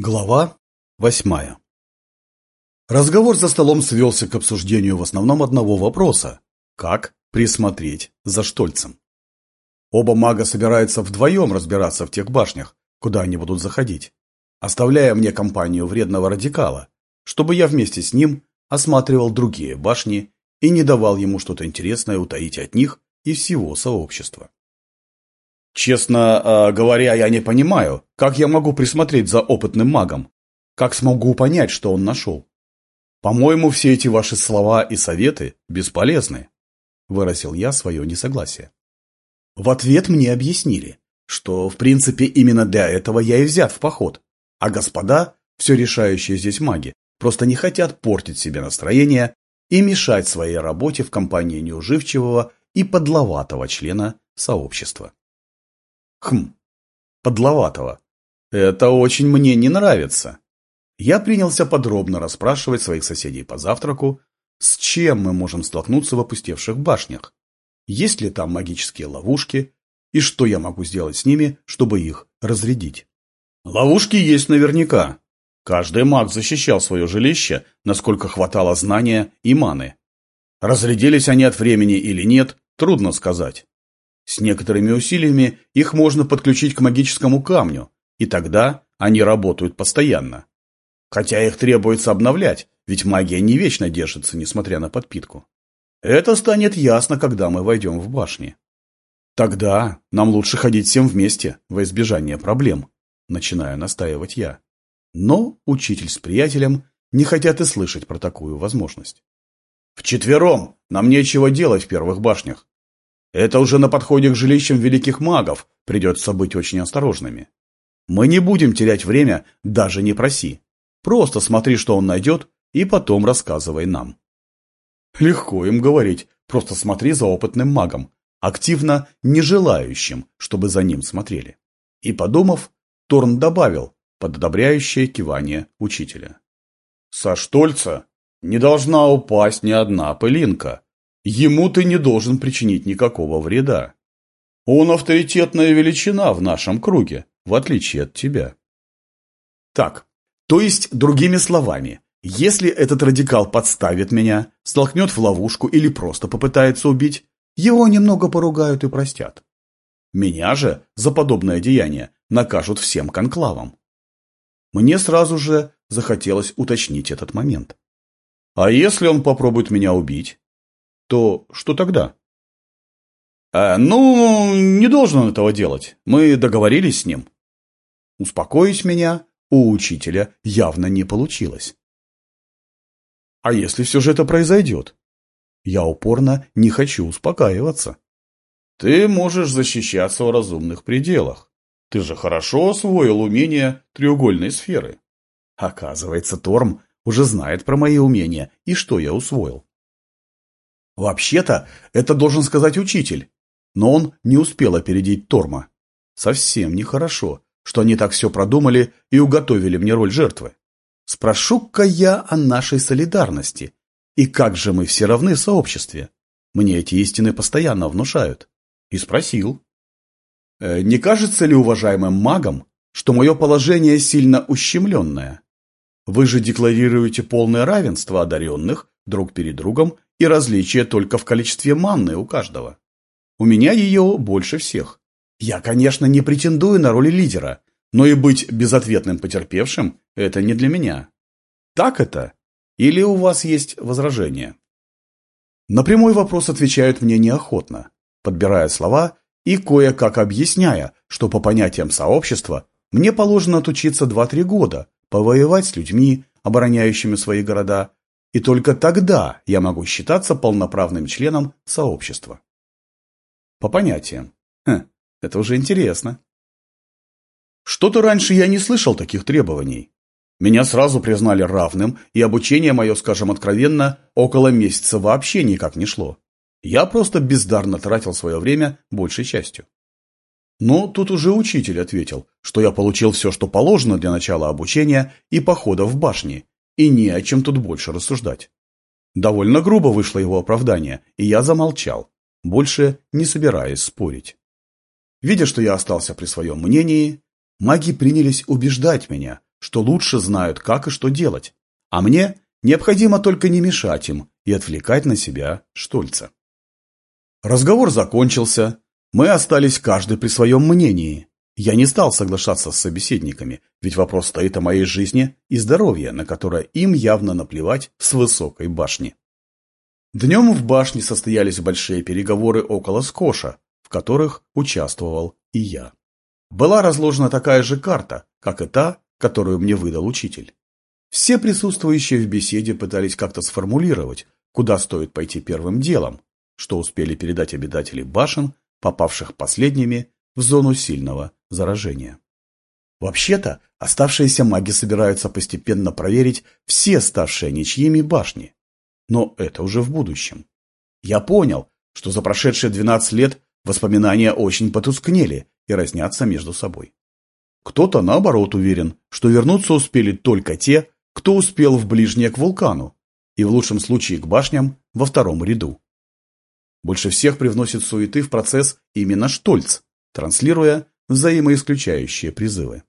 Глава восьмая Разговор за столом свелся к обсуждению в основном одного вопроса – как присмотреть за Штольцем. Оба мага собираются вдвоем разбираться в тех башнях, куда они будут заходить, оставляя мне компанию вредного радикала, чтобы я вместе с ним осматривал другие башни и не давал ему что-то интересное утаить от них и всего сообщества. Честно э, говоря, я не понимаю, как я могу присмотреть за опытным магом? Как смогу понять, что он нашел? По-моему, все эти ваши слова и советы бесполезны, выразил я свое несогласие. В ответ мне объяснили, что, в принципе, именно для этого я и взят в поход, а господа, все решающие здесь маги, просто не хотят портить себе настроение и мешать своей работе в компании неуживчивого и подловатого члена сообщества. Хм, подловатого. Это очень мне не нравится. Я принялся подробно расспрашивать своих соседей по завтраку, с чем мы можем столкнуться в опустевших башнях, есть ли там магические ловушки, и что я могу сделать с ними, чтобы их разрядить. Ловушки есть наверняка. Каждый маг защищал свое жилище, насколько хватало знания и маны. Разрядились они от времени или нет, трудно сказать. С некоторыми усилиями их можно подключить к магическому камню, и тогда они работают постоянно. Хотя их требуется обновлять, ведь магия не вечно держится, несмотря на подпитку. Это станет ясно, когда мы войдем в башни. Тогда нам лучше ходить всем вместе, во избежание проблем, начинаю настаивать я. Но учитель с приятелем не хотят и слышать про такую возможность. Вчетвером нам нечего делать в первых башнях. Это уже на подходе к жилищам великих магов придется быть очень осторожными. Мы не будем терять время, даже не проси. Просто смотри, что он найдет, и потом рассказывай нам. Легко им говорить, просто смотри за опытным магом, активно не желающим, чтобы за ним смотрели. И подумав, Торн добавил под одобряющее кивание учителя. Со Штольца не должна упасть ни одна пылинка, Ему ты не должен причинить никакого вреда. Он авторитетная величина в нашем круге, в отличие от тебя. Так, то есть, другими словами, если этот радикал подставит меня, столкнет в ловушку или просто попытается убить, его немного поругают и простят. Меня же за подобное деяние накажут всем конклавом. Мне сразу же захотелось уточнить этот момент. А если он попробует меня убить? То что тогда? А, ну, не должен он этого делать. Мы договорились с ним. Успокоить меня у учителя явно не получилось. А если все же это произойдет? Я упорно не хочу успокаиваться. Ты можешь защищаться в разумных пределах. Ты же хорошо освоил умение треугольной сферы. Оказывается, Торм уже знает про мои умения и что я усвоил. Вообще-то, это должен сказать учитель. Но он не успел опередить Торма. Совсем нехорошо, что они так все продумали и уготовили мне роль жертвы. Спрошу-ка я о нашей солидарности. И как же мы все равны в сообществе? Мне эти истины постоянно внушают. И спросил. «Э, не кажется ли уважаемым магам, что мое положение сильно ущемленное? Вы же декларируете полное равенство одаренных друг перед другом и различие только в количестве манны у каждого. У меня ее больше всех. Я, конечно, не претендую на роль лидера, но и быть безответным потерпевшим – это не для меня. Так это? Или у вас есть возражения? На прямой вопрос отвечают мне неохотно, подбирая слова и кое-как объясняя, что по понятиям сообщества мне положено отучиться 2-3 года, повоевать с людьми, обороняющими свои города, и только тогда я могу считаться полноправным членом сообщества. По понятиям. Хм, это уже интересно. Что-то раньше я не слышал таких требований. Меня сразу признали равным, и обучение мое, скажем откровенно, около месяца вообще никак не шло. Я просто бездарно тратил свое время большей частью. Но тут уже учитель ответил, что я получил все, что положено для начала обучения и похода в башни, и не о чем тут больше рассуждать. Довольно грубо вышло его оправдание, и я замолчал, больше не собираясь спорить. Видя, что я остался при своем мнении, маги принялись убеждать меня, что лучше знают, как и что делать, а мне необходимо только не мешать им и отвлекать на себя Штольца. Разговор закончился, мы остались каждый при своем мнении. Я не стал соглашаться с собеседниками, ведь вопрос стоит о моей жизни и здоровье, на которое им явно наплевать с высокой башни. Днем в башне состоялись большие переговоры около Скоша, в которых участвовал и я. Была разложена такая же карта, как и та, которую мне выдал учитель. Все присутствующие в беседе пытались как-то сформулировать, куда стоит пойти первым делом, что успели передать обитатели башен, попавших последними в зону сильного заражения. Вообще-то, оставшиеся маги собираются постепенно проверить все ставшие ничьими башни. Но это уже в будущем. Я понял, что за прошедшие 12 лет воспоминания очень потускнели и разнятся между собой. Кто-то, наоборот, уверен, что вернуться успели только те, кто успел в ближнее к вулкану, и в лучшем случае к башням во втором ряду. Больше всех привносит суеты в процесс именно Штольц, транслируя взаимоисключающие призывы.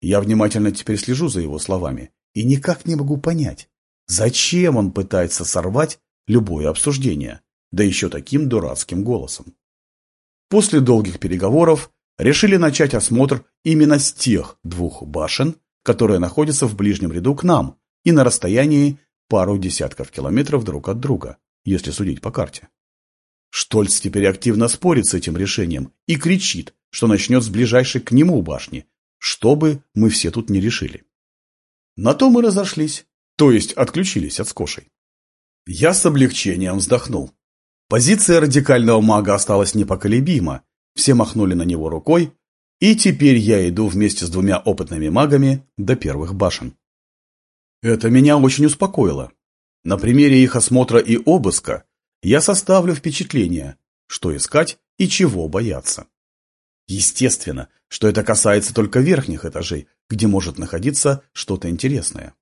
Я внимательно теперь слежу за его словами и никак не могу понять, зачем он пытается сорвать любое обсуждение, да еще таким дурацким голосом. После долгих переговоров решили начать осмотр именно с тех двух башен, которые находятся в ближнем ряду к нам и на расстоянии пару десятков километров друг от друга, если судить по карте. Штольц теперь активно спорит с этим решением и кричит, что начнет с ближайшей к нему башни, чтобы мы все тут не решили. На то мы разошлись, то есть отключились от скошей. Я с облегчением вздохнул. Позиция радикального мага осталась непоколебима, все махнули на него рукой, и теперь я иду вместе с двумя опытными магами до первых башен. Это меня очень успокоило. На примере их осмотра и обыска я составлю впечатление, что искать и чего бояться. Естественно, что это касается только верхних этажей, где может находиться что-то интересное.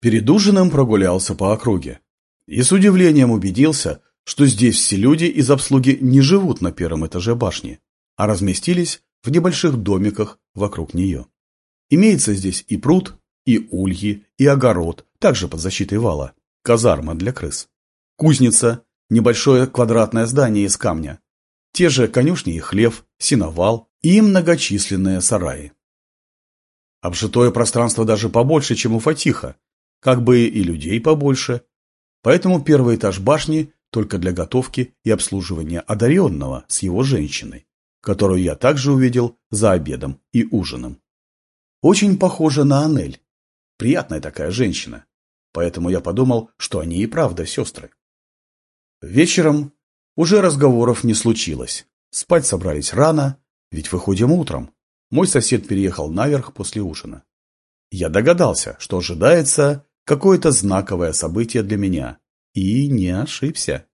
Перед ужином прогулялся по округе и с удивлением убедился, что здесь все люди из обслуги не живут на первом этаже башни, а разместились в небольших домиках вокруг нее. Имеется здесь и пруд, и ульи, и огород, также под защитой вала, казарма для крыс. Кузница, небольшое квадратное здание из камня. Те же конюшни и хлев, сеновал и многочисленные сараи. Обжитое пространство даже побольше, чем у Фатиха, как бы и людей побольше. Поэтому первый этаж башни только для готовки и обслуживания одаренного с его женщиной, которую я также увидел за обедом и ужином. Очень похожа на Анель. Приятная такая женщина. Поэтому я подумал, что они и правда сестры. Вечером уже разговоров не случилось. Спать собрались рано, ведь выходим утром. Мой сосед переехал наверх после ужина. Я догадался, что ожидается какое-то знаковое событие для меня. И не ошибся.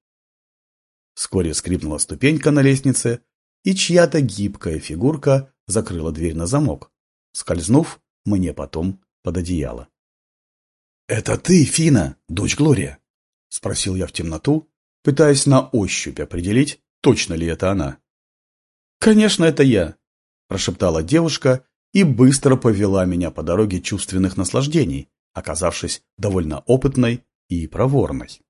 Вскоре скрипнула ступенька на лестнице, и чья-то гибкая фигурка закрыла дверь на замок, скользнув мне потом под одеяло. — Это ты, Фина, дочь Глория? — спросил я в темноту, пытаясь на ощупь определить, точно ли это она. «Конечно, это я», – прошептала девушка и быстро повела меня по дороге чувственных наслаждений, оказавшись довольно опытной и проворной.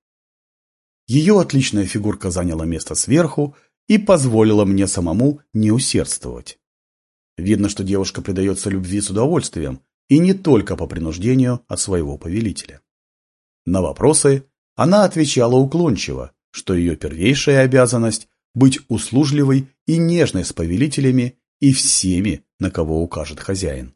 Ее отличная фигурка заняла место сверху и позволила мне самому не усердствовать. Видно, что девушка предается любви с удовольствием, и не только по принуждению от своего повелителя. На вопросы она отвечала уклончиво, что ее первейшая обязанность – быть услужливой и нежной с повелителями и всеми, на кого укажет хозяин.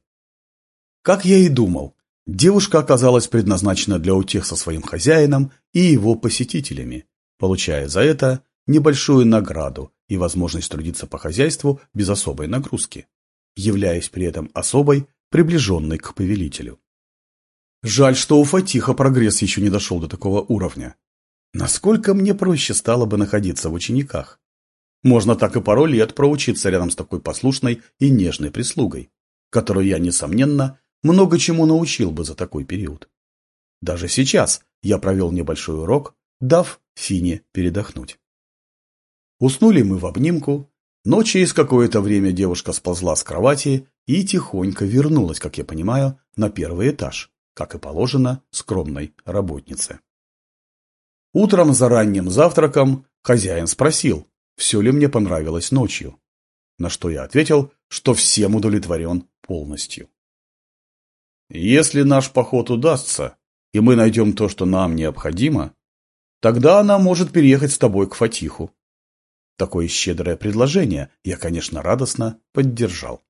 Как я и думал, девушка оказалась предназначена для утех со своим хозяином и его посетителями, получая за это небольшую награду и возможность трудиться по хозяйству без особой нагрузки, являясь при этом особой, приближенной к повелителю. Жаль, что у Фатиха прогресс еще не дошел до такого уровня. Насколько мне проще стало бы находиться в учениках? Можно так и пару лет проучиться рядом с такой послушной и нежной прислугой, которую я, несомненно, много чему научил бы за такой период. Даже сейчас я провел небольшой урок, дав Фине передохнуть. Уснули мы в обнимку, Но через какое-то время девушка сползла с кровати и тихонько вернулась, как я понимаю, на первый этаж, как и положено скромной работнице. Утром за ранним завтраком хозяин спросил, все ли мне понравилось ночью, на что я ответил, что всем удовлетворен полностью. Если наш поход удастся, и мы найдем то, что нам необходимо, тогда она может переехать с тобой к Фатиху. Такое щедрое предложение я, конечно, радостно поддержал.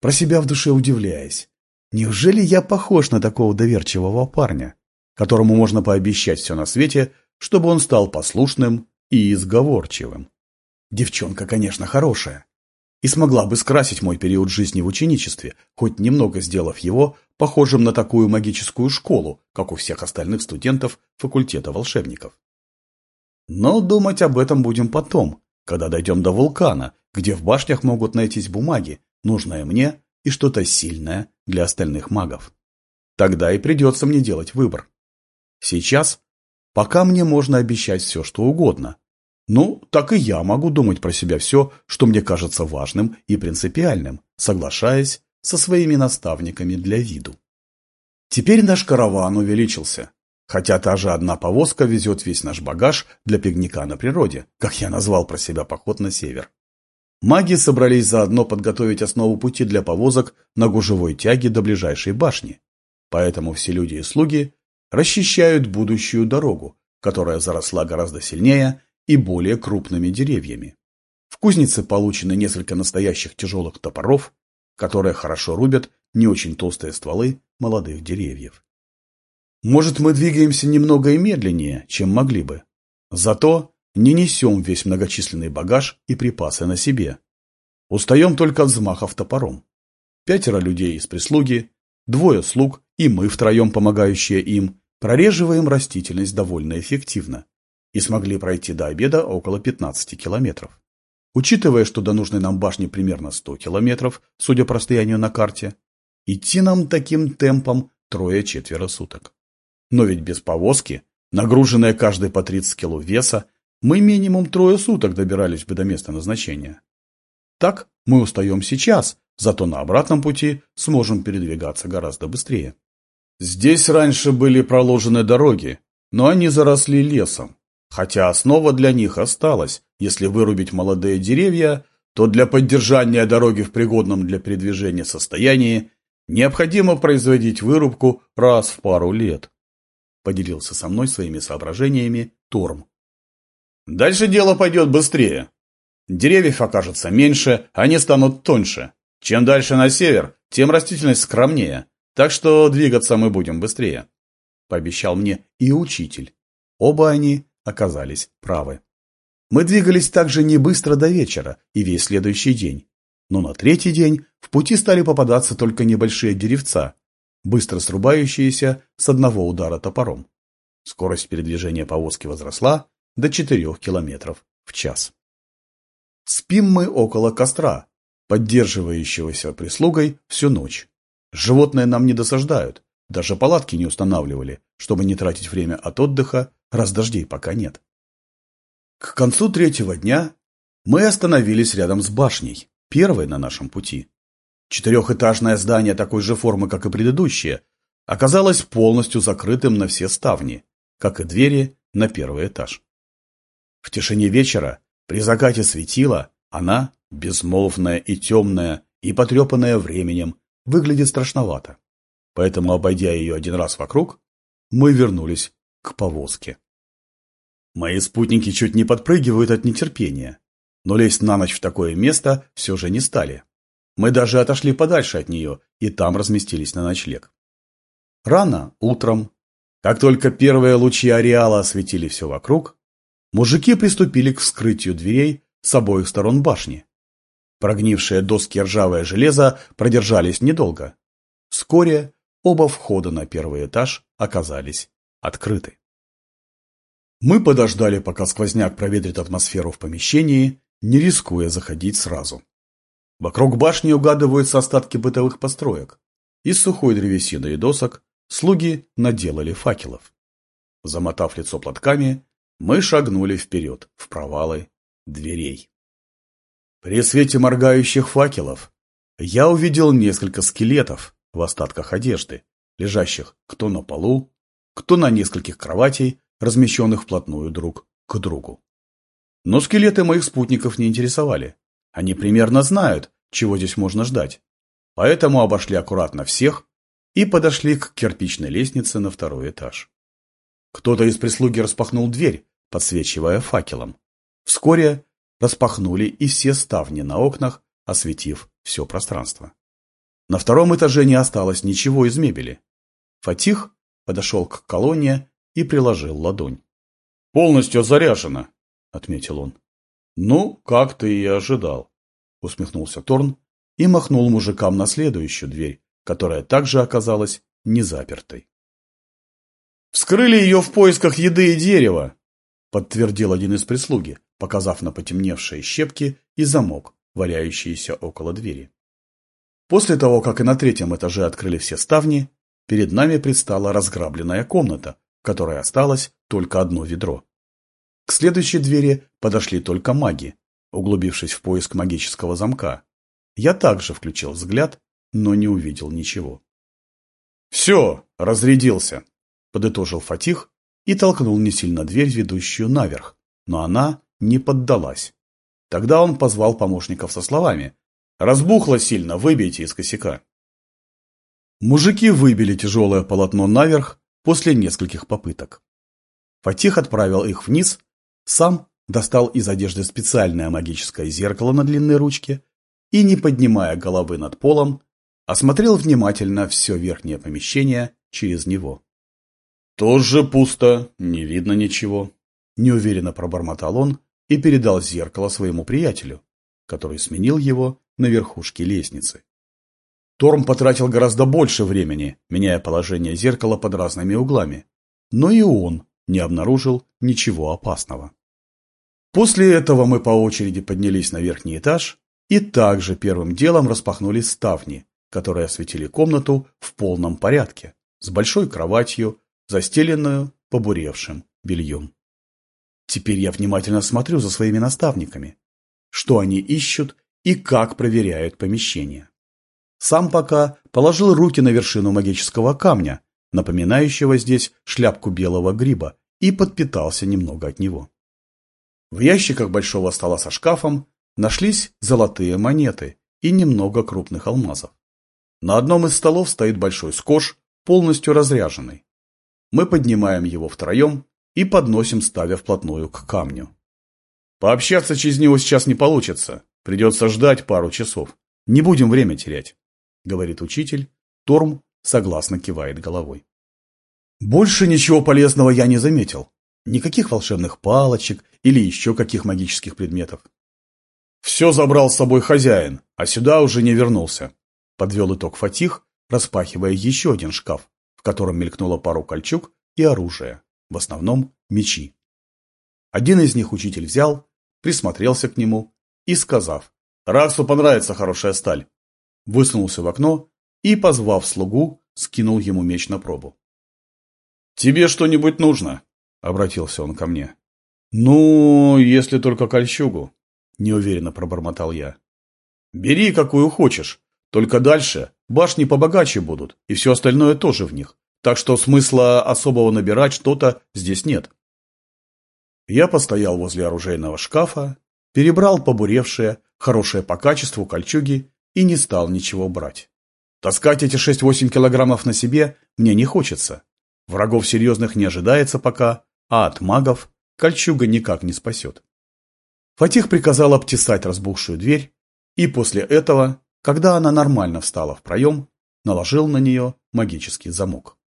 Про себя в душе удивляясь. Неужели я похож на такого доверчивого парня, которому можно пообещать все на свете, чтобы он стал послушным и изговорчивым? Девчонка, конечно, хорошая. И смогла бы скрасить мой период жизни в ученичестве, хоть немного сделав его похожим на такую магическую школу, как у всех остальных студентов факультета волшебников. Но думать об этом будем потом, когда дойдем до вулкана, где в башнях могут найтись бумаги, нужное мне и что-то сильное для остальных магов. Тогда и придется мне делать выбор. Сейчас, пока мне можно обещать все, что угодно. Ну, так и я могу думать про себя все, что мне кажется важным и принципиальным, соглашаясь со своими наставниками для виду. Теперь наш караван увеличился, хотя та же одна повозка везет весь наш багаж для пикника на природе, как я назвал про себя поход на север. Маги собрались заодно подготовить основу пути для повозок на гужевой тяге до ближайшей башни. Поэтому все люди и слуги расчищают будущую дорогу, которая заросла гораздо сильнее и более крупными деревьями. В кузнице получены несколько настоящих тяжелых топоров, которые хорошо рубят не очень толстые стволы молодых деревьев. Может, мы двигаемся немного и медленнее, чем могли бы. Зато не несем весь многочисленный багаж и припасы на себе. Устаем только от взмахов топором. Пятеро людей из прислуги, двое слуг и мы втроем, помогающие им, прореживаем растительность довольно эффективно и смогли пройти до обеда около 15 километров. Учитывая, что до нужной нам башни примерно 100 километров, судя по расстоянию на карте, идти нам таким темпом трое-четверо суток. Но ведь без повозки, нагруженная каждой по 30 кило веса, мы минимум трое суток добирались бы до места назначения. Так мы устаем сейчас, зато на обратном пути сможем передвигаться гораздо быстрее. Здесь раньше были проложены дороги, но они заросли лесом, Хотя основа для них осталась. Если вырубить молодые деревья, то для поддержания дороги в пригодном для передвижения состоянии необходимо производить вырубку раз в пару лет. Поделился со мной своими соображениями Торм. Дальше дело пойдет быстрее. Деревьев окажется меньше, они станут тоньше. Чем дальше на север, тем растительность скромнее, так что двигаться мы будем быстрее. Пообещал мне и учитель. Оба они оказались правы. Мы двигались также не быстро до вечера и весь следующий день. Но на третий день в пути стали попадаться только небольшие деревца, быстро срубающиеся с одного удара топором. Скорость передвижения повозки возросла до 4 километров в час. Спим мы около костра, поддерживающегося прислугой всю ночь. Животные нам не досаждают, даже палатки не устанавливали, чтобы не тратить время от отдыха раз дождей пока нет. К концу третьего дня мы остановились рядом с башней, первой на нашем пути. Четырехэтажное здание такой же формы, как и предыдущее, оказалось полностью закрытым на все ставни, как и двери на первый этаж. В тишине вечера, при закате светила, она, безмолвная и темная, и потрепанная временем, выглядит страшновато. Поэтому, обойдя ее один раз вокруг, мы вернулись к повозке. Мои спутники чуть не подпрыгивают от нетерпения, но лезть на ночь в такое место все же не стали. Мы даже отошли подальше от нее и там разместились на ночлег. Рано, утром, как только первые лучи ареала осветили все вокруг, мужики приступили к вскрытию дверей с обоих сторон башни. Прогнившие доски ржавое железо продержались недолго. Вскоре оба входа на первый этаж оказались открыты. Мы подождали, пока сквозняк проветрит атмосферу в помещении, не рискуя заходить сразу. Вокруг башни угадываются остатки бытовых построек. Из сухой древесины и досок слуги наделали факелов. Замотав лицо платками, мы шагнули вперед, в провалы дверей. При свете моргающих факелов я увидел несколько скелетов в остатках одежды, лежащих кто на полу, кто на нескольких кроватей, размещенных вплотную друг к другу. Но скелеты моих спутников не интересовали. Они примерно знают, чего здесь можно ждать. Поэтому обошли аккуратно всех и подошли к кирпичной лестнице на второй этаж. Кто-то из прислуги распахнул дверь, подсвечивая факелом. Вскоре распахнули и все ставни на окнах, осветив все пространство. На втором этаже не осталось ничего из мебели. Фатих подошел к колонне и приложил ладонь. «Полностью заряжено», — отметил он. «Ну, как ты и ожидал», — усмехнулся Торн и махнул мужикам на следующую дверь, которая также оказалась незапертой. «Вскрыли ее в поисках еды и дерева», — подтвердил один из прислуги, показав на потемневшие щепки и замок, валяющиеся около двери. После того, как и на третьем этаже открыли все ставни, перед нами предстала разграбленная комната, в которой осталось только одно ведро. К следующей двери подошли только маги, углубившись в поиск магического замка. Я также включил взгляд, но не увидел ничего. «Все, разрядился», — подытожил Фатих и толкнул не сильно дверь, ведущую наверх, но она не поддалась. Тогда он позвал помощников со словами «Разбухло сильно, выбейте из косяка». Мужики выбили тяжелое полотно наверх после нескольких попыток. Фатих отправил их вниз, сам достал из одежды специальное магическое зеркало на длинной ручке и, не поднимая головы над полом, осмотрел внимательно все верхнее помещение через него. «Тоже пусто, не видно ничего», – неуверенно пробормотал он и передал зеркало своему приятелю, который сменил его на верхушке лестницы. Торм потратил гораздо больше времени, меняя положение зеркала под разными углами, но и он не обнаружил ничего опасного. После этого мы по очереди поднялись на верхний этаж и также первым делом распахнули ставни, которые осветили комнату в полном порядке, с большой кроватью, застеленную побуревшим бельем. Теперь я внимательно смотрю за своими наставниками, что они ищут и как проверяют помещение. Сам пока положил руки на вершину магического камня, напоминающего здесь шляпку белого гриба, и подпитался немного от него. В ящиках большого стола со шкафом нашлись золотые монеты и немного крупных алмазов. На одном из столов стоит большой скош, полностью разряженный. Мы поднимаем его втроем и подносим, ставя вплотную к камню. Пообщаться через него сейчас не получится, придется ждать пару часов. Не будем время терять, говорит учитель. Торм согласно кивает головой. Больше ничего полезного я не заметил. Никаких волшебных палочек или еще каких магических предметов. Все забрал с собой хозяин, а сюда уже не вернулся. Подвел итог Фатих, распахивая еще один шкаф, в котором мелькнуло пару кольчуг и оружие, в основном мечи. Один из них учитель взял, присмотрелся к нему и, сказав «Раксу понравится хорошая сталь», высунулся в окно и, позвав слугу, скинул ему меч на пробу. «Тебе что-нибудь нужно?» — обратился он ко мне. «Ну, если только кольчугу», — неуверенно пробормотал я. «Бери, какую хочешь, только дальше башни побогаче будут, и все остальное тоже в них, так что смысла особого набирать что-то здесь нет». Я постоял возле оружейного шкафа, перебрал побуревшие, хорошие по качеству кольчуги и не стал ничего брать. Таскать эти 6-8 килограммов на себе мне не хочется. Врагов серьезных не ожидается пока, а от магов кольчуга никак не спасет. Фатих приказал обтесать разбухшую дверь, и после этого, когда она нормально встала в проем, наложил на нее магический замок.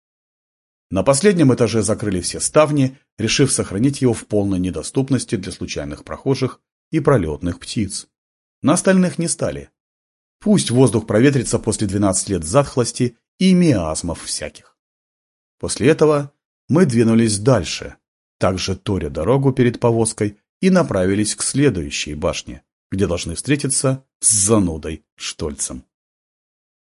На последнем этаже закрыли все ставни, решив сохранить его в полной недоступности для случайных прохожих и пролетных птиц. На остальных не стали. Пусть воздух проветрится после 12 лет затхлости и миазмов всяких. После этого мы двинулись дальше, также торя дорогу перед повозкой и направились к следующей башне, где должны встретиться с занудой Штольцем.